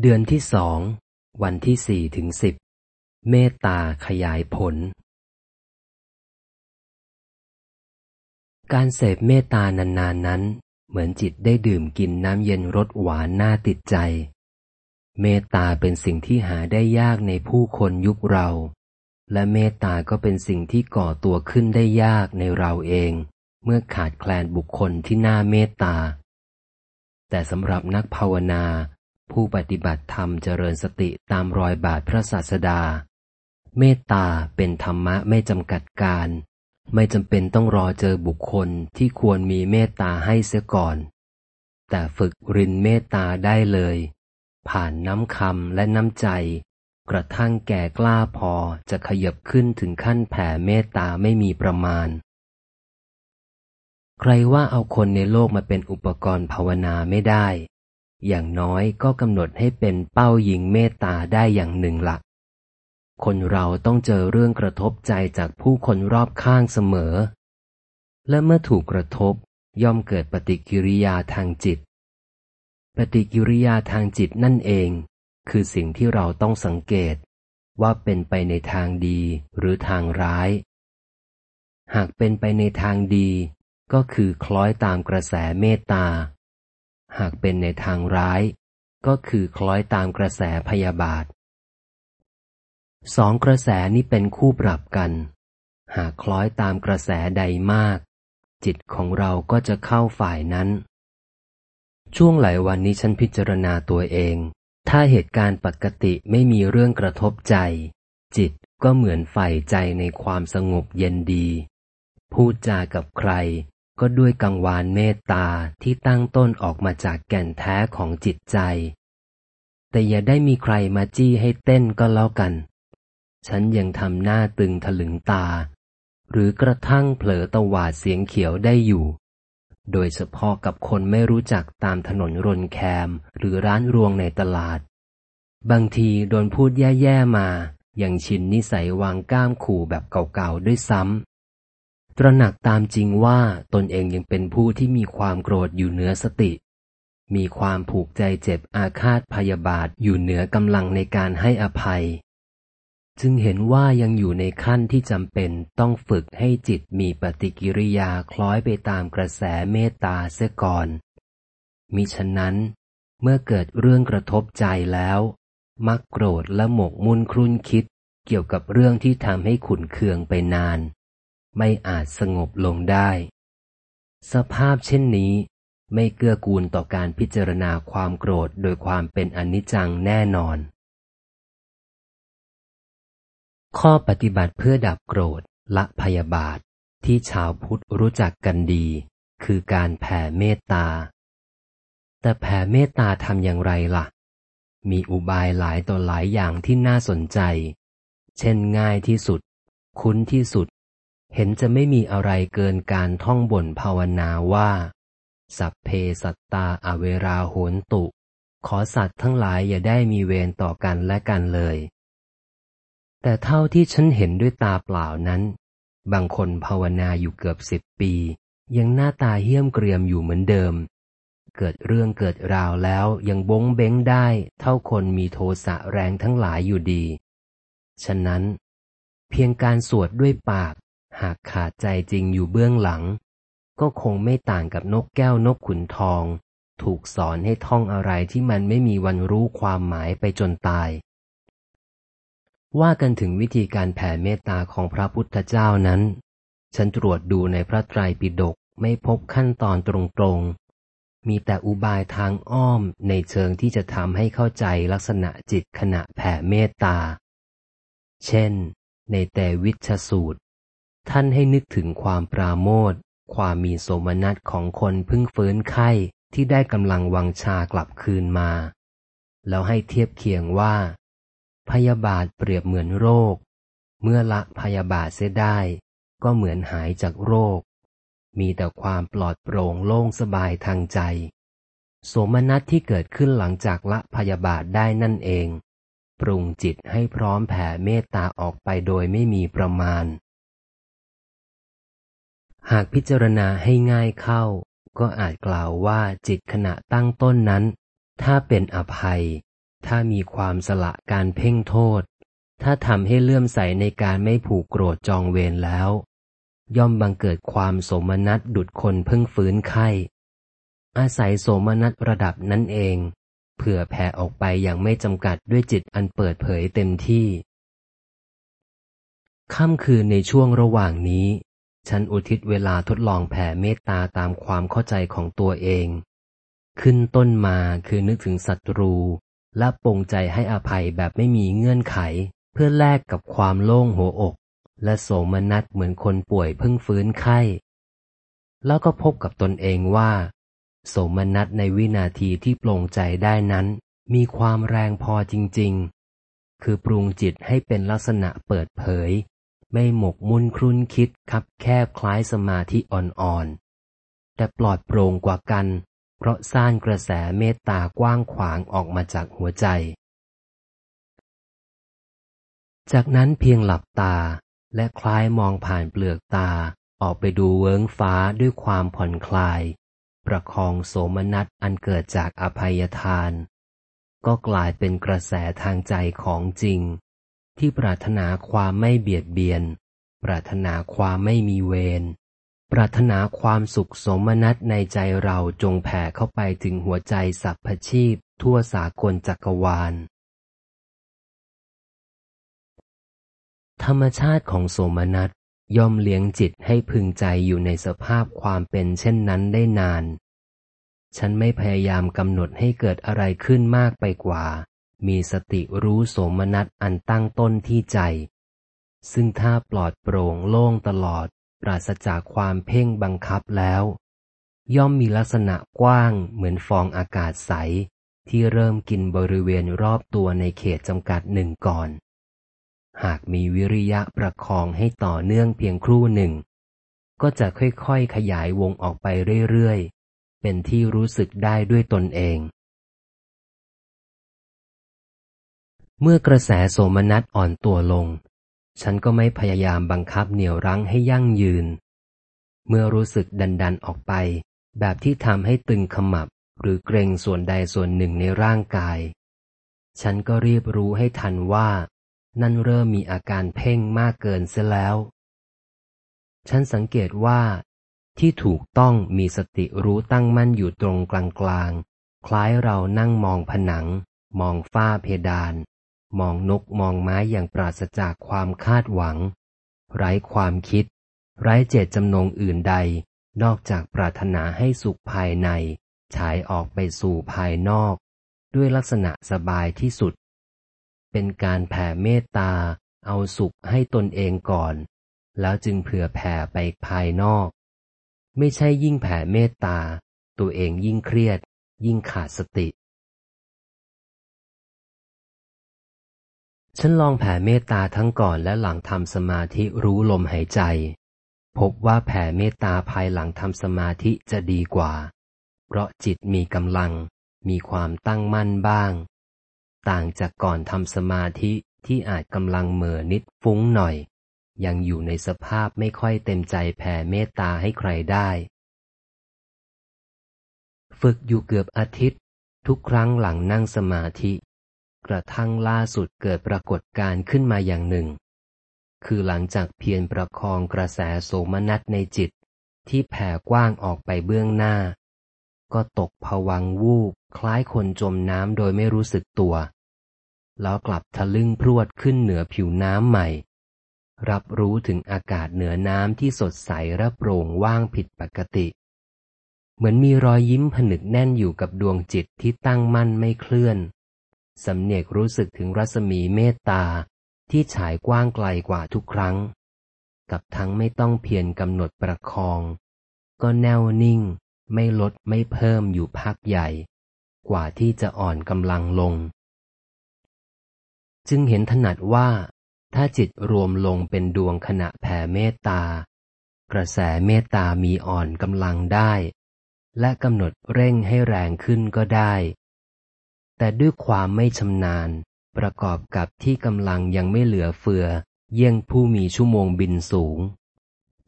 เดือนที่สอง วันที่สี่ถึงสิบ เมตตาขยายผล การเสพเมตตานานๆนนั้น เหมือนจิตได้ดื่มกินน้ำเย็นรสหวานน่าติดใจ เมตตาเป็นสิ่งที่หาได้ยากในผู้คนยุคเรา และเมตตาก็เป็นสิ่งที่ก่อตัวขึ้นได้ยากในเราเอง เมื่อขาดแคลนบุคคลที่น่าเมตตา แต่สำหรับนักภาวนา ผู้ปฏิบัติธรรมเจริญสติตามรอยบาทพระศาสดา เมตตาเป็นธรรมะไม่จำกัดการ ไม่จำเป็นต้องรอเจอบุคคลที่ควรมีเมตตาให้เสียก่อน แต่ฝึกรินเมตตาได้เลย ผ่านน้ำคำและน้ำใจ กระทั่งแก่กล้าพอจะขยับขึ้นถึงขั้นแผ่เมตตาไม่มีประมาณ ใครว่าเอาคนในโลกมาเป็นอุปกรณ์ภาวนาไม่ได้ อย่างน้อยก็กำหนดให้เป็นเป้ายิงเมตตาได้อย่างหนึ่งละคนเราต้องเจอเรื่องกระทบใจจากผู้คนรอบข้างเสมอ และเมื่อถูกกระทบย่อมเกิดปฏิกิริยาทางจิต ปฏิกิริยาทางจิตนั่นเอง คือสิ่งที่เราต้องสังเกต ว่าเป็นไปในทางดีหรือทางร้าย หากเป็นไปในทางดี ก็คือคล้อยตามกระแสเมตตา หากเป็นในทางร้าย ก็คือคล้อยตามกระแสพยาบาทสองกระแสนี้เป็นคู่ปรับกัน หากคล้อยตามกระแสใดมาก จิตของเราก็จะเข้าฝ่ายนั้น ช่วงหลายวันนี้ฉันพิจารณาตัวเอง ถ้าเหตุการณ์ปกติไม่มีเรื่องกระทบใจ จิตก็เหมือนใฝ่ใจในความสงบเย็นดี พูดจากับใคร ก็ด้วยกังวานเมตตาที่ตั้งต้นออกมาจากแก่นแท้ของจิตใจ แต่อย่าได้มีใครมาจี้ให้เต้นก็แล้วกัน ฉันยังทำหน้าตึงถลึงตา หรือกระทั่งเผลอตวาดเสียงเขียวได้อยู่ โดยเฉพาะกับคนไม่รู้จักตามถนนรนแคม หรือร้านรวงในตลาด บางทีโดนพูดแย่ๆมาย่างชินนิสัยวางก้ามขู่แบบเก่าๆด้วยซ้ำ ตระหนักตามจริงว่าตนเองยังเป็นผู้ที่มีความโกรธอยู่เหนือสติ มีความผูกใจเจ็บอาฆาตพยาบาทอยู่เหนือกำลังในการให้อภัย จึงเห็นว่ายังอยู่ในขั้นที่จำเป็นต้องฝึกให้จิตมีปฏิกิริยาคล้อยไปตามกระแสเมตตาเสียก่อน มิฉะนั้นเมื่อเกิดเรื่องกระทบใจแล้ว มักโกรธและหมกมุ่นครุ่นคิดเกี่ยวกับเรื่องที่ทำให้ขุนเคืองไปนาน ไม่อาจสงบลงได้ สภาพเช่นนี้ ไม่เกื้อกูลต่อการพิจารณาความโกรธโดยความเป็นอนิจจังแน่นอน ข้อปฏิบัติเพื่อดับโกรธละพยาบาทที่ชาวพุทธรู้จักกันดี คือการแผ่เมตตา แต่แผ่เมตตาทำอย่างไรละ่ะ มีอุบายหลายต่อหลายอย่างที่น่าสนใจ เช่นง่ายที่สุด คุ้นที่สุด เห็นจะไม่มีอะไรเกินการท่องบ่นภาวนาว่า สัพเพสัตตาอเวราโหนตุ ขอสัตว์ทั้งหลายอย่าได้มีเวรต่อกันและกันเลย แต่เท่าที่ฉันเห็นด้วยตาเปล่านั้น บางคนภาวนาอยู่เกือบสิบปี ยังหน้าตาเหี้ยมเกรียมอยู่เหมือนเดิม เกิดเรื่องเกิดราวแล้วยังบงเบ้งได้ เท่าคนมีโทสะแรงทั้งหลายอยู่ดี ฉะนั้น เพียงการสวดด้วยปาก หากขาดใจจริงอยู่เบื้องหลัง ก็คงไม่ต่างกับนกแก้วนกขุนทอง ถูกสอนให้ท่องอะไรที่มันไม่มีวันรู้ความหมายไปจนตาย ว่ากันถึงวิธีการแผ่เมตตาของพระพุทธเจ้านั้น ฉันตรวจดูในพระไตรปิฎกไม่พบขั้นตอนตรงๆ มีแต่อุบายทางอ้อมในเชิงที่จะทำให้เข้าใจลักษณะจิตขณะแผ่เมตตา เช่น ในแต่วิชสูตร ท่านให้นึกถึงความปราโมทความมีโสมนัสของคนพึ่งฟื้นไข้ที่ได้กำลังวังชากลับคืนมา แล้วให้เทียบเคียงว่า พยาบาทเปรียบเหมือนโรค เมื่อละพยาบาทเสียได้ ก็เหมือนหายจากโรค มีแต่ความปลอดโปร่งโล่งสบายทางใจ โสมนัสที่เกิดขึ้นหลังจากละพยาบาทได้นั่นเอง ปรุงจิตให้พร้อมแผ่เมตตาออกไปโดยไม่มีประมาณ หากพิจารณาให้ง่ายเข้า ก็อาจกล่าวว่าจิตขณะตั้งต้นนั้น ถ้าเป็นอภัย ถ้ามีความสละการเพ่งโทษ ถ้าทำให้เลื่อมใสในการไม่ผูกโกรธจองเวรแล้ว ย่อมบังเกิดความสมนัสดุดคนเพิ่งฟื้นไข้ อาศัยโสมนัสระดับนั้นเอง เผื่อแผ่ออกไปอย่างไม่จำกัดด้วยจิตอันเปิดเผยเต็มที่ค่ำคืนในช่วงระหว่างนี้ ฉันอุทิศเวลาทดลองแผ่เมตตาตามความเข้าใจของตัวเอง ขึ้นต้นมาคือนึกถึงศัตรู และปงใจให้อภัยแบบไม่มีเงื่อนไข เพื่อแลกกับความโล่งหัวอก และโสมนัสเหมือนคนป่วยเพิ่งฟื้นไข้ แล้วก็พบกับตนเองว่า โสมนัสในวินาทีที่ปลงใจได้นั้น มีความแรงพอจริง ๆ คือปรุงจิตให้เป็นลักษณะเปิดเผย ไม่หมกมุ่นครุ่นคิดคับแคบคล้ายสมาธิอ่อนๆ แต่ปลอดโปร่งกว่ากัน เพราะสร้างกระแสเมตตากว้างขวางออกมาจากหัวใจ จากนั้นเพียงหลับตาและคล้ายมองผ่านเปลือกตาออกไปดูเวิ้งฟ้าด้วยความผ่อนคลาย ประคองโสมนัสอันเกิดจากอภัยทาน ก็กลายเป็นกระแสทางใจของจริง ที่ปรารถนาความไม่เบียดเบียน ปรารถนาความไม่มีเวร ปรารถนาความสุขสมนัตในใจเราจงแผ่เข้าไปถึงหัวใจสัพพชีพ ทั่วสากลจักรวาล ธรรมชาติของโสมนัสย่อมเลี้ยงจิตให้พึงใจอยู่ในสภาพความเป็นเช่นนั้นได้นาน ฉันไม่พยายามกำหนดให้เกิดอะไรขึ้นมากไปกว่า มีสติรู้สมนัสอันตั้งต้นที่ใจ ซึ่งถ้าปลอดโปร่งโล่งตลอด ปราศจากความเพ่งบังคับแล้ว ย่อมมีลักษณะกว้างเหมือนฟองอากาศใส ที่เริ่มกินบริเวณรอบตัวในเขตจำกัดหนึ่งก่อน หากมีวิริยะประคองให้ต่อเนื่องเพียงครู่หนึ่ง ก็จะค่อยๆขยายวงออกไปเรื่อยๆ เป็นที่รู้สึกได้ด้วยตนเอง เมื่อกระแสโสมนัสอ่อนตัวลง ฉันก็ไม่พยายามบังคับเหนี่ยวรั้งให้ยั่งยืน เมื่อรู้สึกดันดันออกไป แบบที่ทำให้ตึงขมับ หรือเกรงส่วนใดส่วนหนึ่งในร่างกาย ฉันก็รีบรู้ให้ทันว่า นั่นเริ่มมีอาการเพ่งมากเกินเสียแล้ว ฉันสังเกตว่า ที่ถูกต้องมีสติรู้ตั้งมั่นอยู่ตรงกลางกลางคล้ายเรานั่งมองผนัง มองฝ้าเพดาน มองนกมองไม้อย่างปราศจากความคาดหวัง ไร้ความคิด ไร้เจตจำนงอื่นใด นอกจากปรารถนาให้สุขภายใน ฉายออกไปสู่ภายนอก ด้วยลักษณะสบายที่สุด เป็นการแผ่เมตตา เอาสุขให้ตนเองก่อน แล้วจึงเผื่อแผ่ไปภายนอก ไม่ใช่ยิ่งแผ่เมตตา ตัวเองยิ่งเครียด ยิ่งขาดสติ ฉันลองแผ่เมตตาทั้งก่อนและหลังทำสมาธิรู้ลมหายใจ พบว่าแผ่เมตตาภายหลังทำสมาธิจะดีกว่า เพราะจิตมีกำลัง มีความตั้งมั่นบ้าง ต่างจากก่อนทำสมาธิที่อาจกำลังเหม่อนิดฟุ้งหน่อย ยังอยู่ในสภาพไม่ค่อยเต็มใจแผ่เมตตาให้ใครได้ ฝึกอยู่เกือบอาทิตย์ ทุกครั้งหลังนั่งสมาธิ กระทั่งล่าสุดเกิดปรากฏการขึ้นมาอย่างหนึ่ง คือหลังจากเพียรประคองกระแสโสมนัสในจิต ที่แผ่กว้างออกไปเบื้องหน้า ก็ตกผวังวูบคล้ายคนจมน้ำโดยไม่รู้สึกตัว แล้วกลับทะลึ่งพรวดขึ้นเหนือผิวน้ำใหม่ รับรู้ถึงอากาศเหนือน้ำที่สดใสระโปร่งว่างผิดปกติ เหมือนมีรอยยิ้มผนึกแน่นอยู่กับดวงจิตที่ตั้งมั่นไม่เคลื่อน สำเนียกรู้สึกถึงรัศมีเมตตาที่ฉายกว้างไกลกว่าทุกครั้ง กับทั้งไม่ต้องเพียรกำหนดประคอง ก็แน่วนิ่ง ไม่ลดไม่เพิ่มอยู่พักใหญ่ กว่าที่จะอ่อนกำลังลง จึงเห็นถนัดว่า ถ้าจิตรวมลงเป็นดวงขณะแผ่เมตตา กระแสเมตตามีอ่อนกำลังได้ และกำหนดเร่งให้แรงขึ้นก็ได้ แต่ด้วยความไม่ชำนาญ ประกอบกับที่กำลังยังไม่เหลือเฟือ เยี่ยงผู้มีชั่วโมงบินสูง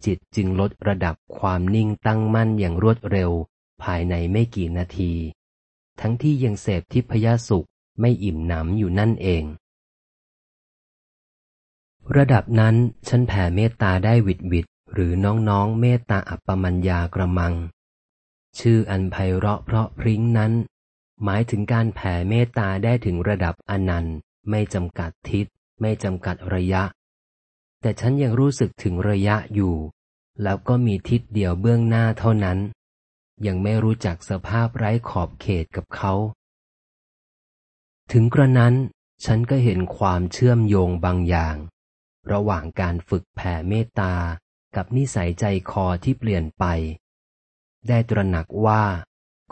จิตจึงลดระดับความนิ่งตั้งมั่นอย่างรวดเร็ว ภายในไม่กี่นาที ทั้งที่ยังเสพทิพยสุขไม่อิ่มหนำอยู่นั่นเอง ระดับนั้นฉันแผ่เมตตาได้วิดวิดหรือน้องๆเมตตาอัปปมัญญากระมัง ชื่ออันไพเราะเพราะพริ้งนั้น หมายถึงการแผ่เมตตาได้ถึงระดับอนันต์ ไม่จำกัดทิศ ไม่จำกัดระยะ แต่ฉันยังรู้สึกถึงระยะอยู่ แล้วก็มีทิศเดียวเบื้องหน้าเท่านั้น ยังไม่รู้จักสภาพไร้ขอบเขตกับเขา ถึงกระนั้น ฉันก็เห็นความเชื่อมโยงบางอย่าง ระหว่างการฝึกแผ่เมตตากับนิสัยใจคอที่เปลี่ยนไป ได้ตระหนักว่า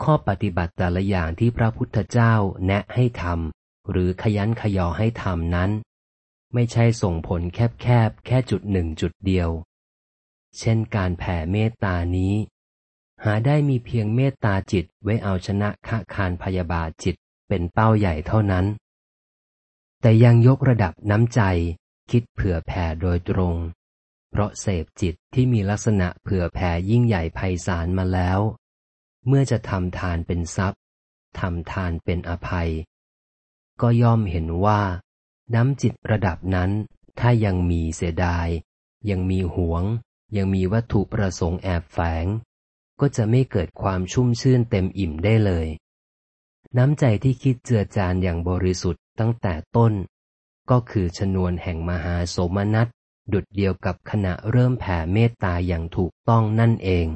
ข้อปฏิบัติแต่ละอย่างที่พระพุทธเจ้าแนะให้ทำหรือขยันขยอให้ทำนั้น ไม่ใช่ส่งผลแคบๆแค่จุดหนึ่งจุดเดียว เช่นการแผ่เมตตานี้ หาได้มีเพียงเมตตาจิตไว้เอาชนะขะคารพยาบาทจิตเป็นเป้าใหญ่เท่านั้น แต่ยังยกระดับน้ำใจ คิดเผื่อแผ่โดยตรง เพราะเสพจิตที่มีลักษณะเผื่อแผ่ยิ่งใหญ่ไพศาลมาแล้ว เมื่อจะทำทานเป็นทรัพย์ทำทานเป็นอภัย ก็ย่อมเห็นว่า น้ำจิตระดับนั้น ถ้ายังมีเสียดาย ยังมีหวง ยังมีวัตถุประสงค์แอบแฝง ก็จะไม่เกิดความชุ่มชื่นเต็มอิ่มได้เลย น้ำใจที่คิดเจือจานอย่างบริสุทธิ์ตั้งแต่ต้น ก็คือชนวนแห่งมหาโสมนัสดุดเดียวกับขณะเริ่มแผ่เมตตาอย่างถูกต้องนั่นเอง